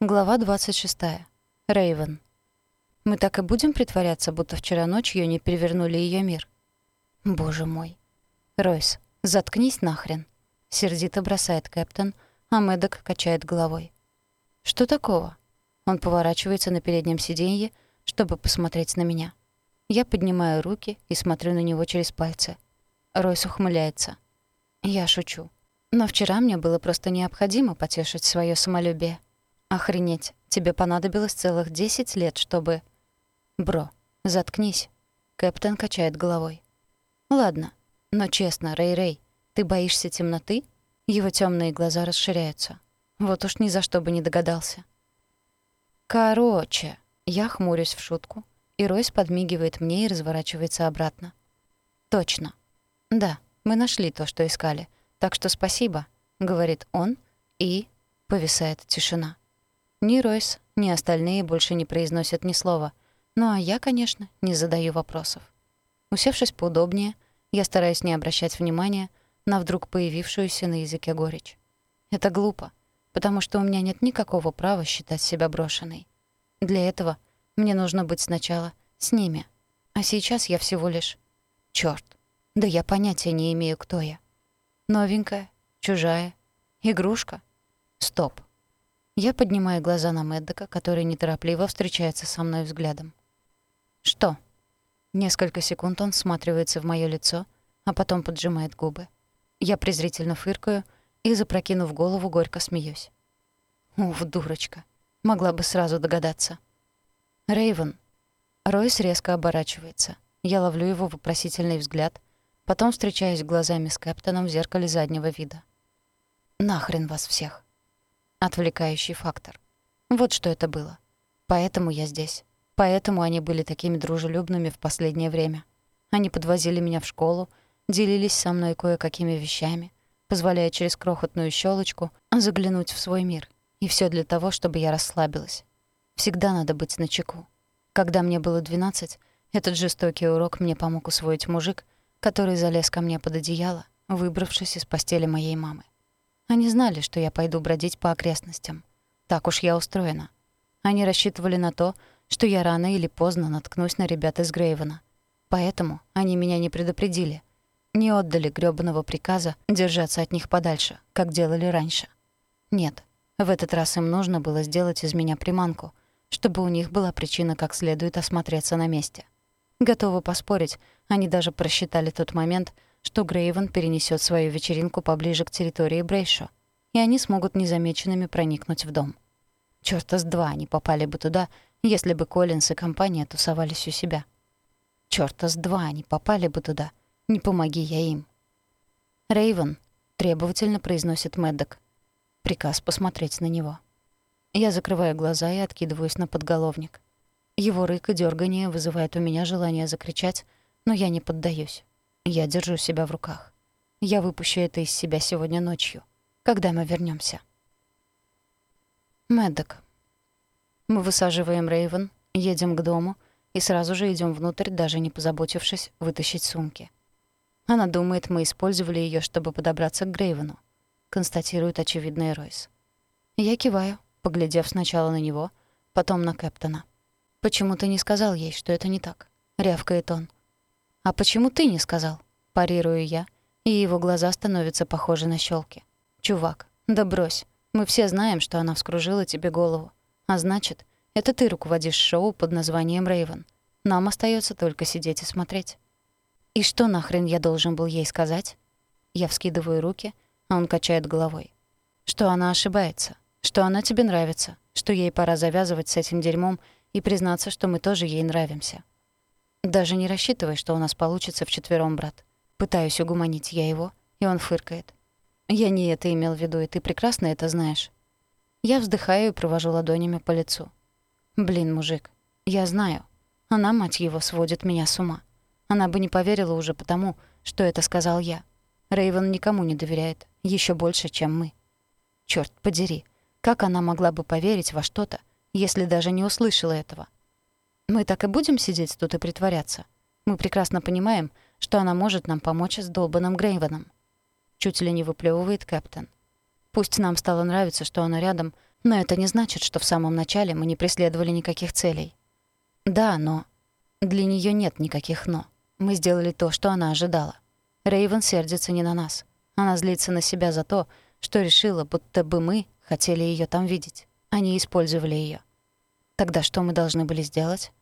Глава 26. Рейвен. Мы так и будем притворяться, будто вчера ночью не перевернули ее мир. Боже мой. Ройс, заткнись нахрен. Сердито бросает Кэптон, а Мэддок качает головой. Что такого? Он поворачивается на переднем сиденье, чтобы посмотреть на меня. Я поднимаю руки и смотрю на него через пальцы. Ройс ухмыляется. Я шучу. Но вчера мне было просто необходимо потешить свое самолюбие. Охренеть, тебе понадобилось целых десять лет, чтобы... Бро, заткнись. Кэптен качает головой. Ладно, но честно, Рэй-Рэй, ты боишься темноты? Его темные глаза расширяются. Вот уж ни за что бы не догадался. Короче, я хмурюсь в шутку, и Ройс подмигивает мне и разворачивается обратно. Точно. Да, мы нашли то, что искали. Так что спасибо, говорит он, и повисает тишина. Ни Ройс, ни остальные больше не произносят ни слова. Ну а я, конечно, не задаю вопросов. Усевшись поудобнее, я стараюсь не обращать внимания на вдруг появившуюся на языке горечь. Это глупо, потому что у меня нет никакого права считать себя брошенной. Для этого мне нужно быть сначала с ними, а сейчас я всего лишь... Чёрт, да я понятия не имею, кто я. Новенькая, чужая, игрушка. Стоп. Я поднимаю глаза на Мэддока, который неторопливо встречается со мной взглядом. «Что?» Несколько секунд он всматривается в моё лицо, а потом поджимает губы. Я презрительно фыркаю и, запрокинув голову, горько смеюсь. Уф, дурочка. Могла бы сразу догадаться. Рейвен. Ройс резко оборачивается. Я ловлю его вопросительный взгляд, потом встречаюсь глазами с Кэптоном в зеркале заднего вида. «Нахрен вас всех!» Отвлекающий фактор. Вот что это было. Поэтому я здесь. Поэтому они были такими дружелюбными в последнее время. Они подвозили меня в школу, делились со мной кое-какими вещами, позволяя через крохотную щелочку заглянуть в свой мир. И все для того, чтобы я расслабилась. Всегда надо быть начеку. Когда мне было 12, этот жестокий урок мне помог усвоить мужик, который залез ко мне под одеяло, выбравшись из постели моей мамы. Они знали, что я пойду бродить по окрестностям. Так уж я устроена. Они рассчитывали на то, что я рано или поздно наткнусь на ребят из Грейвена. Поэтому они меня не предупредили. Не отдали грёбаного приказа держаться от них подальше, как делали раньше. Нет, в этот раз им нужно было сделать из меня приманку, чтобы у них была причина как следует осмотреться на месте. Готова поспорить, они даже просчитали тот момент, что Грейвен перенесет свою вечеринку поближе к территории Брейшо, и они смогут незамеченными проникнуть в дом. Чёрта с два они попали бы туда, если бы Коллинс и компания тусовались у себя. Чёрта с два они попали бы туда, не помоги я им. Рейвен требовательно произносит Мэддок. Приказ посмотреть на него. Я закрываю глаза и откидываюсь на подголовник. Его рык и дёргание вызывает у меня желание закричать, но я не поддаюсь. Я держу себя в руках. Я выпущу это из себя сегодня ночью, когда мы вернемся. Мэддок. Мы высаживаем Рейвен, едем к дому и сразу же идем внутрь, даже не позаботившись вытащить сумки. Она думает, мы использовали ее, чтобы подобраться к Грейвену, констатирует очевидный Ройс. Я киваю, поглядев сначала на него, потом на Кэптона. «Почему ты не сказал ей, что это не так?» — рявкает он. «А почему ты не сказал?» — парирую я, и его глаза становятся похожи на щелки. «Чувак, да брось. Мы все знаем, что она вскружила тебе голову. А значит, это ты руководишь шоу под названием Рейвен. Нам остается только сидеть и смотреть». «И что нахрен я должен был ей сказать?» Я вскидываю руки, а он качает головой. «Что она ошибается, что она тебе нравится, что ей пора завязывать с этим дерьмом и признаться, что мы тоже ей нравимся. Даже не рассчитывай, что у нас получится вчетвером, брат. Пытаюсь угуманить я его, и он фыркает. Я не это имел в виду, и ты прекрасно это знаешь. Я вздыхаю и провожу ладонями по лицу. Блин, мужик, я знаю. Она, мать его, сводит меня с ума. Она бы не поверила уже потому, что это сказал я. Рейвен никому не доверяет, еще больше, чем мы. Черт подери, как она могла бы поверить во что-то, если даже не услышала этого? Мы так и будем сидеть тут и притворяться. Мы прекрасно понимаем, что она может нам помочь с долбаным Грейвеном. Чуть ли не выплевывает Кэптон. Пусть нам стало нравиться, что она рядом, Но это не значит, что в самом начале мы не преследовали никаких целей. Да, но... Для нее нет никаких «но». Мы сделали то, что она ожидала. Рейвен сердится не на нас. Она злится на себя за то, что решила, будто бы мы хотели ее там видеть. Они использовали ее. Тогда что мы должны были сделать?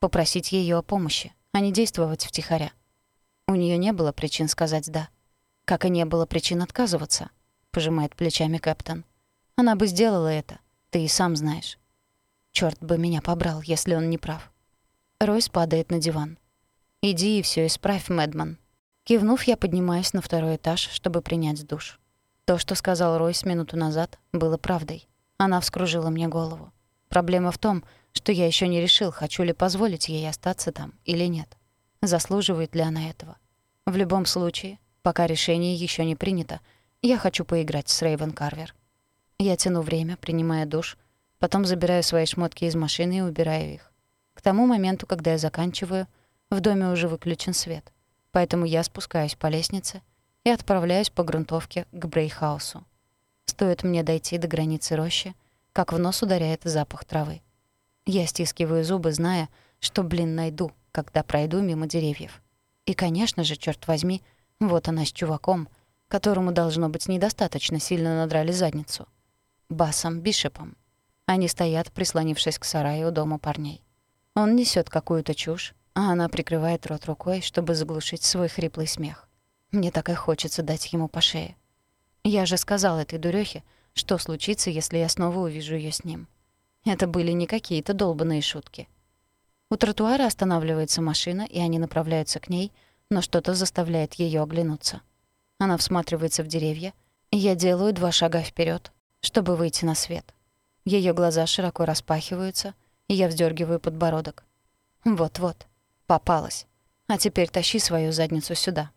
Попросить ее о помощи, а не действовать втихаря. У нее не было причин сказать «да». Как и не было причин отказываться, пожимает плечами капитан. Она бы сделала это, ты и сам знаешь. Черт бы меня побрал, если он не прав. Ройс падает на диван. «Иди и все исправь, Мэдман». Кивнув, я поднимаюсь на второй этаж, чтобы принять душ. То, что сказал Ройс минуту назад, было правдой. Она вскружила мне голову. Проблема в том, что я еще не решил, хочу ли позволить ей остаться там или нет. Заслуживает ли она этого. В любом случае, пока решение еще не принято, я хочу поиграть с Рейвен Карвер. Я тяну время, принимая душ, потом забираю свои шмотки из машины и убираю их. К тому моменту, когда я заканчиваю, в доме уже выключен свет, поэтому я спускаюсь по лестнице и отправляюсь по грунтовке к Брейхаусу. Стоит мне дойти до границы рощи, как в нос ударяет запах травы. Я стискиваю зубы, зная, что, блин, найду, когда пройду мимо деревьев. И, конечно же, черт возьми, вот она с чуваком, которому, должно быть, недостаточно сильно надрали задницу. Басом Бишопом. Они стоят, прислонившись к сараю дома парней. Он несет какую-то чушь, а она прикрывает рот рукой, чтобы заглушить свой хриплый смех. Мне так и хочется дать ему по шее. Я же сказал этой дурёхе, что случится, если я снова увижу её с ним. Это были не какие-то долбанные шутки. У тротуара останавливается машина, и они направляются к ней, но что-то заставляет её оглянуться. Она всматривается в деревья, и я делаю два шага вперед, чтобы выйти на свет. Её глаза широко распахиваются, и я вздергиваю подбородок. Вот-вот, попалась. А теперь тащи свою задницу сюда.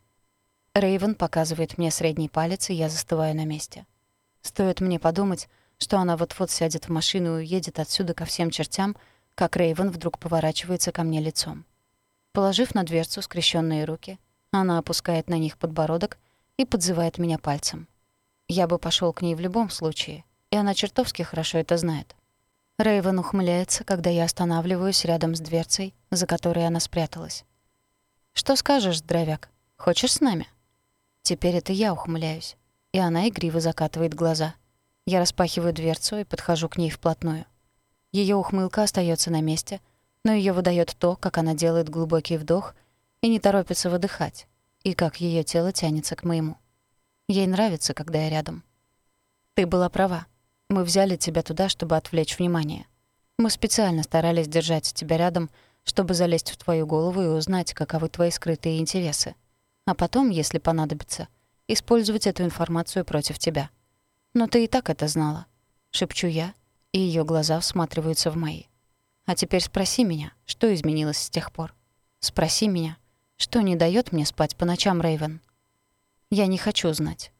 Рейвен показывает мне средний палец, и я застываю на месте. Стоит мне подумать, что она вот-вот сядет в машину и уедет отсюда ко всем чертям, как Рейвен вдруг поворачивается ко мне лицом. Положив на дверцу скрещенные руки, она опускает на них подбородок и подзывает меня пальцем. Я бы пошел к ней в любом случае, и она чертовски хорошо это знает. Рейвен ухмыляется, когда я останавливаюсь рядом с дверцей, за которой она спряталась. «Что скажешь, здоровяк? Хочешь с нами?» Теперь это я ухмыляюсь, и она игриво закатывает глаза. Я распахиваю дверцу и подхожу к ней вплотную. Ее ухмылка остается на месте, но ее выдает то, как она делает глубокий вдох и не торопится выдыхать, и как ее тело тянется к моему. Ей нравится, когда я рядом. Ты была права. Мы взяли тебя туда, чтобы отвлечь внимание. Мы специально старались держать тебя рядом, чтобы залезть в твою голову и узнать, каковы твои скрытые интересы а потом, если понадобится, использовать эту информацию против тебя. Но ты и так это знала. Шепчу я, и ее глаза всматриваются в мои. А теперь спроси меня, что изменилось с тех пор. Спроси меня, что не дает мне спать по ночам, Рейвен. Я не хочу знать.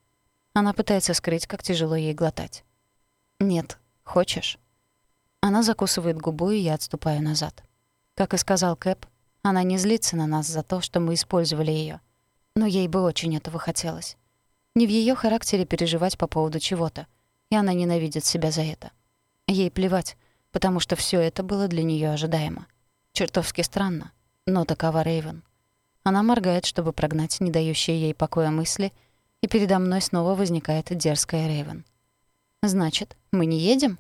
Она пытается скрыть, как тяжело ей глотать. Нет, хочешь? Она закусывает губу, и я отступаю назад. Как и сказал Кэп, она не злится на нас за то, что мы использовали ее но ей бы очень этого хотелось. Не в ее характере переживать по поводу чего-то, и она ненавидит себя за это. Ей плевать, потому что все это было для нее ожидаемо. Чертовски странно, но такова Рейвен. Она моргает, чтобы прогнать не дающие ей покоя мысли, и передо мной снова возникает дерзкая Рейвен. «Значит, мы не едем?»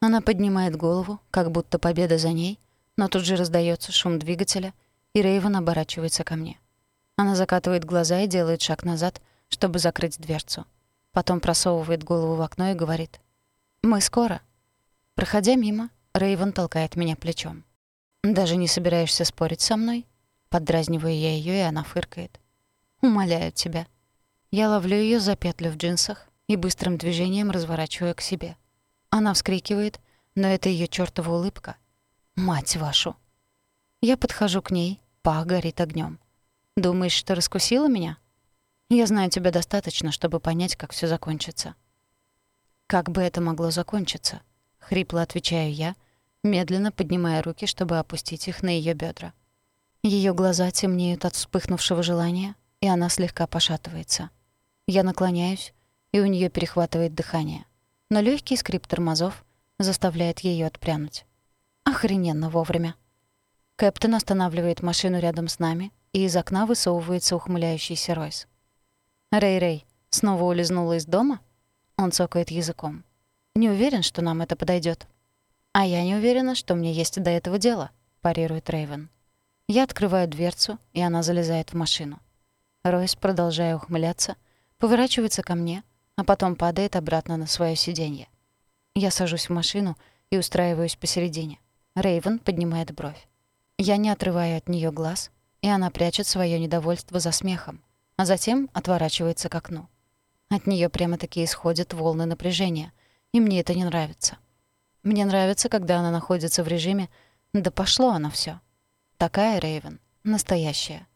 Она поднимает голову, как будто победа за ней, но тут же раздается шум двигателя, и Рейвен оборачивается ко мне. Она закатывает глаза и делает шаг назад, чтобы закрыть дверцу. Потом просовывает голову в окно и говорит. «Мы скоро». Проходя мимо, Рейвен толкает меня плечом. «Даже не собираешься спорить со мной?» Поддразниваю я ее, и она фыркает. «Умоляю тебя». Я ловлю ее за петлю в джинсах и быстрым движением разворачиваю к себе. Она вскрикивает, но это ее чёртова улыбка. «Мать вашу!» Я подхожу к ней, пах горит огнем. Думаешь, что раскусила меня? Я знаю тебя достаточно, чтобы понять, как все закончится. Как бы это могло закончиться? Хрипло отвечаю я, медленно поднимая руки, чтобы опустить их на ее бедра. Ее глаза темнеют от вспыхнувшего желания, и она слегка пошатывается. Я наклоняюсь, и у нее перехватывает дыхание. но легкий скрип тормозов заставляет ее отпрянуть. Охрененно вовремя. Кэптен останавливает машину рядом с нами, и из окна высовывается ухмыляющийся Ройс. «Рэй-Рэй, снова улизнула из дома?» Он цокает языком. «Не уверен, что нам это подойдет. «А я не уверена, что мне есть до этого дело», — парирует Рейвен. Я открываю дверцу, и она залезает в машину. Ройс, продолжая ухмыляться, поворачивается ко мне, а потом падает обратно на свое сиденье. Я сажусь в машину и устраиваюсь посередине. Рейвен поднимает бровь. Я не отрываю от нее глаз, и она прячет свое недовольство за смехом, а затем отворачивается к окну. От нее прямо-таки исходят волны напряжения, и мне это не нравится. Мне нравится, когда она находится в режиме «да пошло оно всё». Такая Рейвен, настоящая.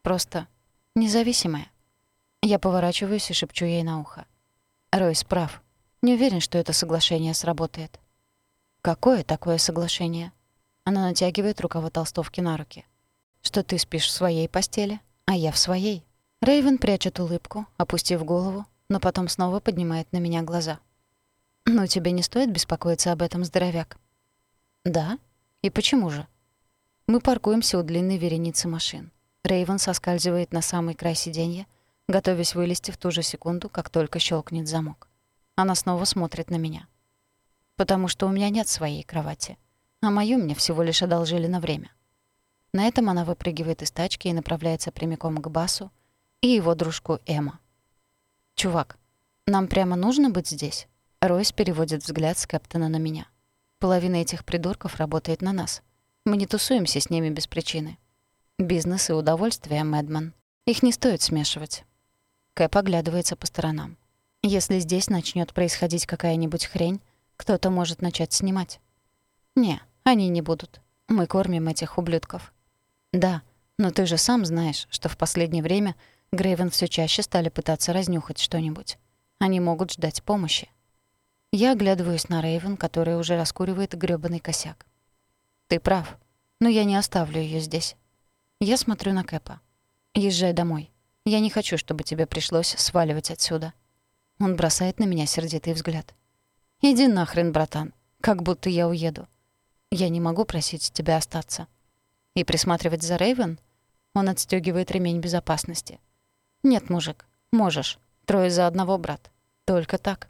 Просто независимая. Я поворачиваюсь и шепчу ей на ухо. Ройс прав. Не уверен, что это соглашение сработает. Какое такое соглашение? Она натягивает рукава толстовки на руки. Что ты спишь в своей постели, а я в своей. Рейвен прячет улыбку, опустив голову, но потом снова поднимает на меня глаза. «Ну, тебе не стоит беспокоиться об этом, здоровяк?» «Да? И почему же?» Мы паркуемся у длинной вереницы машин. Рейвен соскальзывает на самый край сиденья, готовясь вылезти в ту же секунду, как только щелкнет замок. Она снова смотрит на меня. «Потому что у меня нет своей кровати, а мою мне всего лишь одолжили на время». На этом она выпрыгивает из тачки и направляется прямиком к Басу и его дружку Эма. «Чувак, нам прямо нужно быть здесь?» Ройс переводит взгляд с Кэптона на меня. «Половина этих придурков работает на нас». Мы не тусуемся с ними без причины. Бизнес и удовольствие, Мэдман. Их не стоит смешивать. Кэп оглядывается по сторонам. Если здесь начнет происходить какая-нибудь хрень, кто-то может начать снимать. Не, они не будут. Мы кормим этих ублюдков. Да, но ты же сам знаешь, что в последнее время Грейвен все чаще стали пытаться разнюхать что-нибудь. Они могут ждать помощи. Я оглядываюсь на Рейвен, которая уже раскуривает грёбаный косяк. Ты прав, но я не оставлю ее здесь. Я смотрю на Кэпа. Езжай домой. Я не хочу, чтобы тебе пришлось сваливать отсюда. Он бросает на меня сердитый взгляд. Иди нахрен, братан, как будто я уеду. Я не могу просить тебя остаться. И присматривать за Рейвен? Он отстёгивает ремень безопасности. Нет, мужик, можешь. Трое за одного, брат. Только так.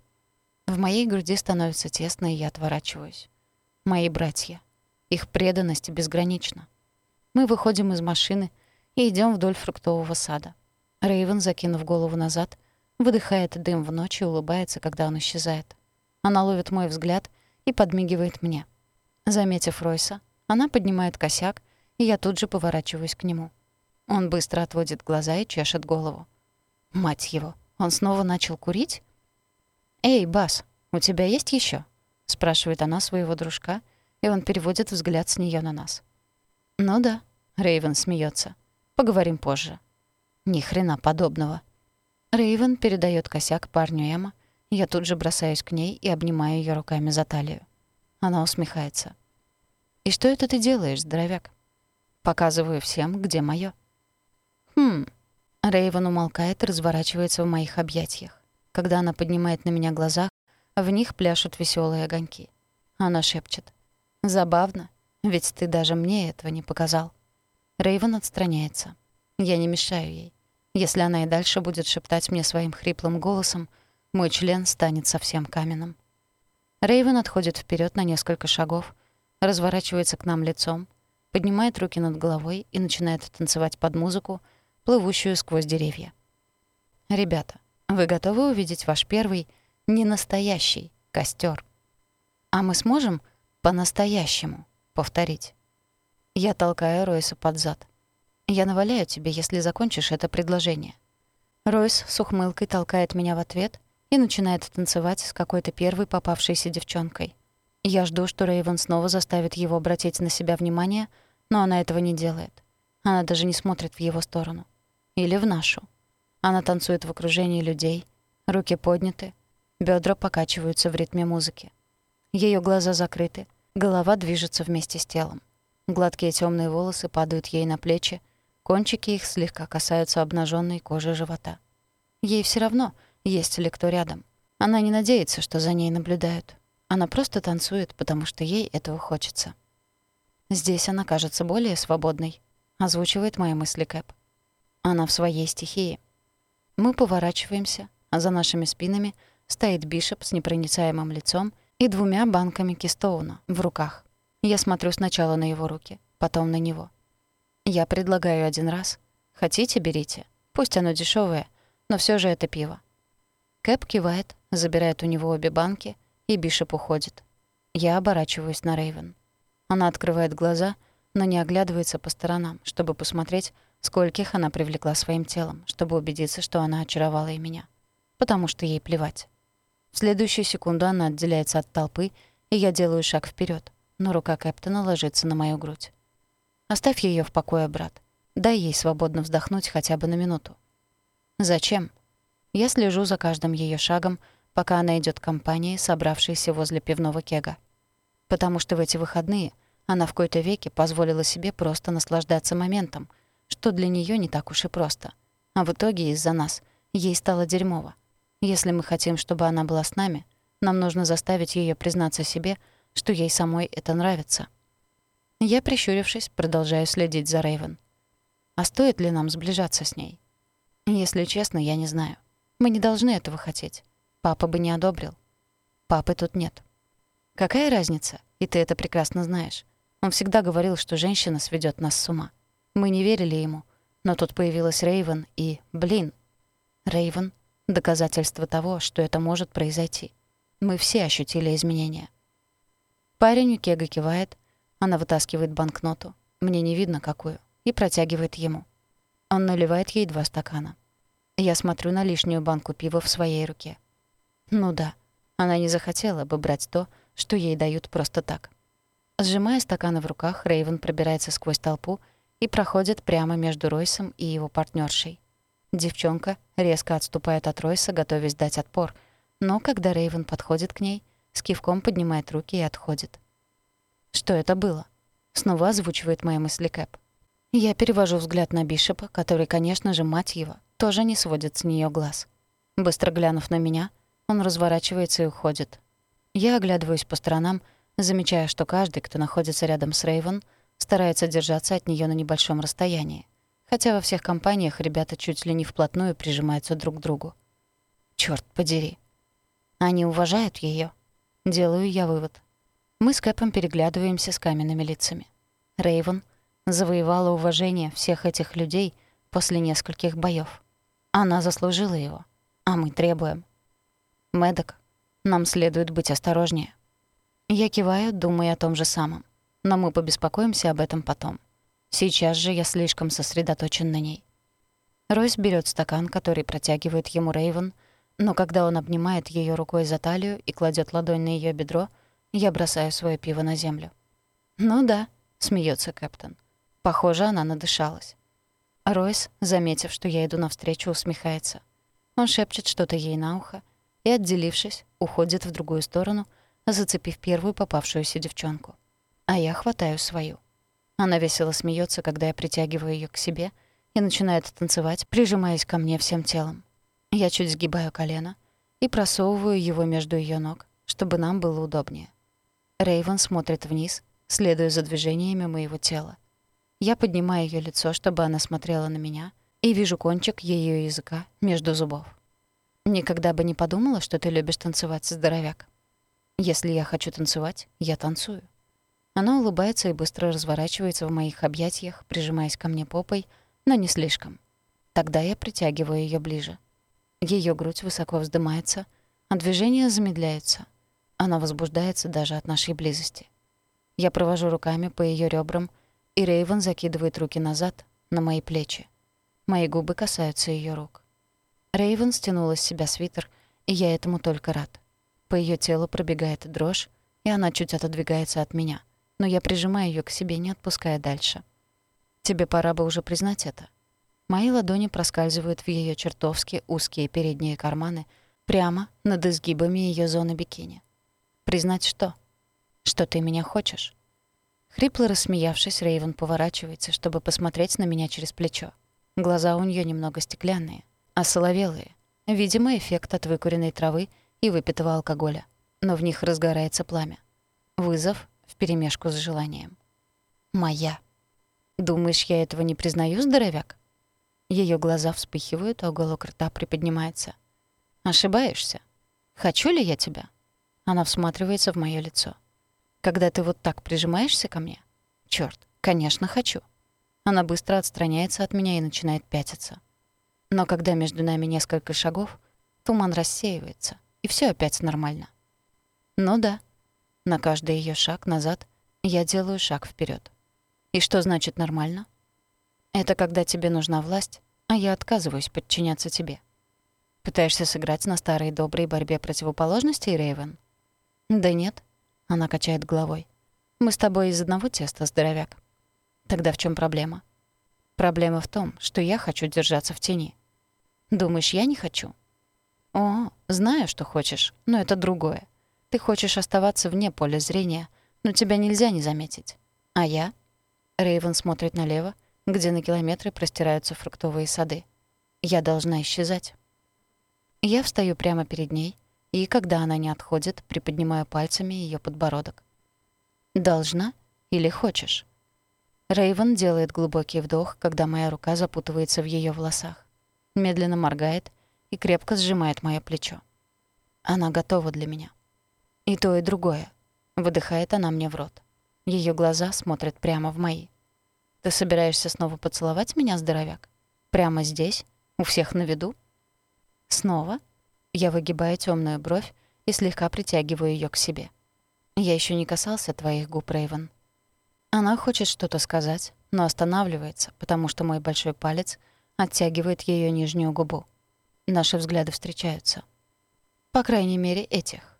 В моей груди становится тесно, и я отворачиваюсь. Мои братья. Их преданность безгранична. Мы выходим из машины и идем вдоль фруктового сада. Рейвен, закинув голову назад, выдыхает дым в ночь и улыбается, когда он исчезает. Она ловит мой взгляд и подмигивает мне. Заметив Ройса, она поднимает косяк, и я тут же поворачиваюсь к нему. Он быстро отводит глаза и чешет голову. Мать его, он снова начал курить? «Эй, Бас, у тебя есть еще? спрашивает она своего дружка — и он переводит взгляд с нее на нас. «Ну да», — Рейвен смеется. «Поговорим позже». «Ни хрена подобного». Рейвен передает косяк парню Эмма, я тут же бросаюсь к ней и обнимаю ее руками за талию. Она усмехается. «И что это ты делаешь, здоровяк?» «Показываю всем, где моё». «Хм». Рейвен умолкает и разворачивается в моих объятиях. Когда она поднимает на меня глаза, в них пляшут веселые огоньки. Она шепчет. Забавно, ведь ты даже мне этого не показал. Рейвен отстраняется. Я не мешаю ей. Если она и дальше будет шептать мне своим хриплым голосом, мой член станет совсем каменным. Рейвен отходит вперед на несколько шагов, разворачивается к нам лицом, поднимает руки над головой и начинает танцевать под музыку, плывущую сквозь деревья. «Ребята, вы готовы увидеть ваш первый, ненастоящий костер? А мы сможем по-настоящему повторить. Я толкаю Ройса под зад. Я наваляю тебе, если закончишь это предложение. Ройс с ухмылкой толкает меня в ответ и начинает танцевать с какой-то первой попавшейся девчонкой. Я жду, что Рейвен снова заставит его обратить на себя внимание, но она этого не делает. Она даже не смотрит в его сторону. Или в нашу. Она танцует в окружении людей, руки подняты, бедра покачиваются в ритме музыки. Ее глаза закрыты, Голова движется вместе с телом. Гладкие темные волосы падают ей на плечи, кончики их слегка касаются обнаженной кожи живота. Ей все равно, есть ли кто рядом. Она не надеется, что за ней наблюдают. Она просто танцует, потому что ей этого хочется. Здесь она кажется более свободной, озвучивает мои мысли Кэп. Она в своей стихии. Мы поворачиваемся, а за нашими спинами стоит Бишоп с непроницаемым лицом и двумя банками кистоуна в руках. Я смотрю сначала на его руки, потом на него. Я предлагаю один раз. Хотите, берите. Пусть оно дешевое, но все же это пиво. Кэп кивает, забирает у него обе банки, и Бишоп уходит. Я оборачиваюсь на Рейвен. Она открывает глаза, но не оглядывается по сторонам, чтобы посмотреть, скольких она привлекла своим телом, чтобы убедиться, что она очаровала и меня. Потому что ей плевать. В следующую секунду она отделяется от толпы, и я делаю шаг вперед, но рука Кэптона ложится на мою грудь. «Оставь ее в покое, брат. Дай ей свободно вздохнуть хотя бы на минуту». «Зачем?» Я слежу за каждым ее шагом, пока она идет к компании, собравшейся возле пивного кега. Потому что в эти выходные она в кои-то веке позволила себе просто наслаждаться моментом, что для нее не так уж и просто. А в итоге из-за нас ей стало дерьмово. Если мы хотим, чтобы она была с нами, нам нужно заставить ее признаться себе, что ей самой это нравится. Я, прищурившись, продолжаю следить за Рейвен. А стоит ли нам сближаться с ней? Если честно, я не знаю. Мы не должны этого хотеть. Папа бы не одобрил. Папы тут нет. Какая разница? И ты это прекрасно знаешь. Он всегда говорил, что женщина сведет нас с ума. Мы не верили ему. Но тут появилась Рейвен и... Блин. Рейвен — доказательство того, что это может произойти. Мы все ощутили изменения. Парень у Кега кивает. Она вытаскивает банкноту. Мне не видно, какую. И протягивает ему. Он наливает ей два стакана. Я смотрю на лишнюю банку пива в своей руке. Ну да, она не захотела бы брать то, что ей дают просто так. Сжимая стаканы в руках, Рейвен пробирается сквозь толпу и проходит прямо между Ройсом и его партнершей. Девчонка резко отступает от Ройса, готовясь дать отпор, но когда Рейвен подходит к ней, с кивком поднимает руки и отходит. Что это было? Снова озвучивает мои мысли Кэп. Я перевожу взгляд на Бишопа, который, конечно же, мать его, тоже не сводит с нее глаз. Быстро глянув на меня, он разворачивается и уходит. Я оглядываюсь по сторонам, замечая, что каждый, кто находится рядом с Рейвен, старается держаться от нее на небольшом расстоянии. Хотя во всех компаниях ребята чуть ли не вплотную прижимаются друг к другу. Черт подери. Они уважают ее. Делаю я вывод. Мы с Кэпом переглядываемся с каменными лицами. Рейвен завоевала уважение всех этих людей после нескольких боёв. Она заслужила его, а мы требуем. Мэддок, нам следует быть осторожнее. Я киваю, думая о том же самом. Но мы побеспокоимся об этом потом. Сейчас же я слишком сосредоточен на ней. Ройс берет стакан, который протягивает ему Рейвен, но когда он обнимает ее рукой за талию и кладет ладонь на ее бедро, я бросаю свое пиво на землю. «Ну да», — смеется Кэптон. Похоже, она надышалась. Ройс, заметив, что я иду навстречу, усмехается. Он шепчет что-то ей на ухо и, отделившись, уходит в другую сторону, зацепив первую попавшуюся девчонку. А я хватаю свою. Она весело смеется, когда я притягиваю ее к себе и начинает танцевать, прижимаясь ко мне всем телом. Я чуть сгибаю колено и просовываю его между ее ног, чтобы нам было удобнее. Рейвен смотрит вниз, следуя за движениями моего тела. Я поднимаю ее лицо, чтобы она смотрела на меня, и вижу кончик ее языка между зубов. Никогда бы не подумала, что ты любишь танцевать, здоровяк. Если я хочу танцевать, я танцую. Она улыбается и быстро разворачивается в моих объятиях, прижимаясь ко мне попой, но не слишком. Тогда я притягиваю ее ближе. Ее грудь высоко вздымается, а движения замедляются. Она возбуждается даже от нашей близости. Я провожу руками по ее ребрам, и Рейвен закидывает руки назад на мои плечи. Мои губы касаются ее рук. Рейвен стянула с себя свитер, и я этому только рад. По ее телу пробегает дрожь, и она чуть отодвигается от меня, но я прижимаю ее к себе, не отпуская дальше. Тебе пора бы уже признать это. Мои ладони проскальзывают в ее чертовски узкие передние карманы прямо над изгибами ее зоны бикини. Признать что? Что ты меня хочешь? Хрипло рассмеявшись, Рейвен поворачивается, чтобы посмотреть на меня через плечо. Глаза у нее немного стеклянные, а соловелые. Видимо, эффект от выкуренной травы и выпитого алкоголя, но в них разгорается пламя. Вызов вперемешку с желанием. «Моя». «Думаешь, я этого не признаю, здоровяк?» Ее глаза вспыхивают, а уголок рта приподнимается. «Ошибаешься. Хочу ли я тебя?» Она всматривается в моё лицо. «Когда ты вот так прижимаешься ко мне?» «Чёрт, конечно, хочу». Она быстро отстраняется от меня и начинает пятиться. Но когда между нами несколько шагов, туман рассеивается, и всё опять нормально. Ну да, на каждый её шаг назад я делаю шаг вперёд. И что значит нормально? Это когда тебе нужна власть, а я отказываюсь подчиняться тебе. Пытаешься сыграть на старой доброй борьбе противоположностей, Рейвен? Да нет, она качает головой. Мы с тобой из одного теста, здоровяк. Тогда в чем проблема? Проблема в том, что я хочу держаться в тени. Думаешь, я не хочу? О, знаю, что хочешь, но это другое. Ты хочешь оставаться вне поля зрения, но тебя нельзя не заметить. А я? Рейвен смотрит налево, где на километры простираются фруктовые сады. Я должна исчезать. Я встаю прямо перед ней, и, когда она не отходит, приподнимаю пальцами ее подбородок. «Должна или хочешь?» Рейвен делает глубокий вдох, когда моя рука запутывается в ее волосах. Медленно моргает и крепко сжимает моё плечо. Она готова для меня. И то, и другое. Выдыхает она мне в рот. Ее глаза смотрят прямо в мои. Ты собираешься снова поцеловать меня, здоровяк? Прямо здесь? У всех на виду? Снова? Я выгибаю темную бровь и слегка притягиваю ее к себе. Я еще не касался твоих губ, Рейвен. Она хочет что-то сказать, но останавливается, потому что мой большой палец оттягивает ее нижнюю губу. Наши взгляды встречаются. По крайней мере, этих.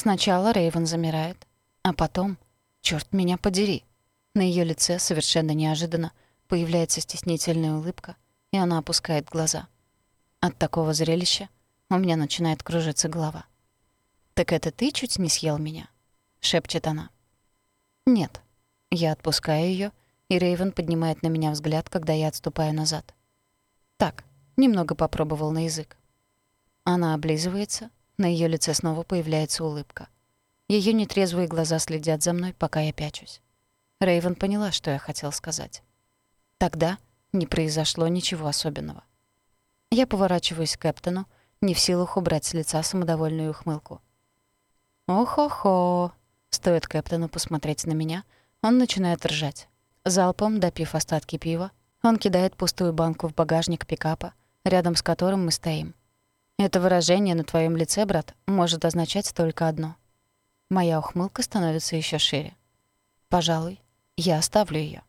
Сначала Рейвен замирает, а потом, черт меня подери, на ее лице совершенно неожиданно появляется стеснительная улыбка, и она опускает глаза. От такого зрелища у меня начинает кружиться голова. «Так это ты чуть не съел меня?» — шепчет она. «Нет». Я отпускаю ее, и Рейвен поднимает на меня взгляд, когда я отступаю назад. «Так, немного попробовал на язык». Она облизывается, на ее лице снова появляется улыбка. Ее нетрезвые глаза следят за мной, пока я пячусь. Рейвен поняла, что я хотел сказать. Тогда не произошло ничего особенного. Я поворачиваюсь к Кэптону, не в силах убрать с лица самодовольную ухмылку. «Ох-хо-хо!» Стоит Кэптону посмотреть на меня, он начинает ржать. Залпом, допив остатки пива, он кидает пустую банку в багажник пикапа, рядом с которым мы стоим. Это выражение на твоем лице, брат, может означать только одно. Моя ухмылка становится еще шире. Пожалуй, я оставлю ее.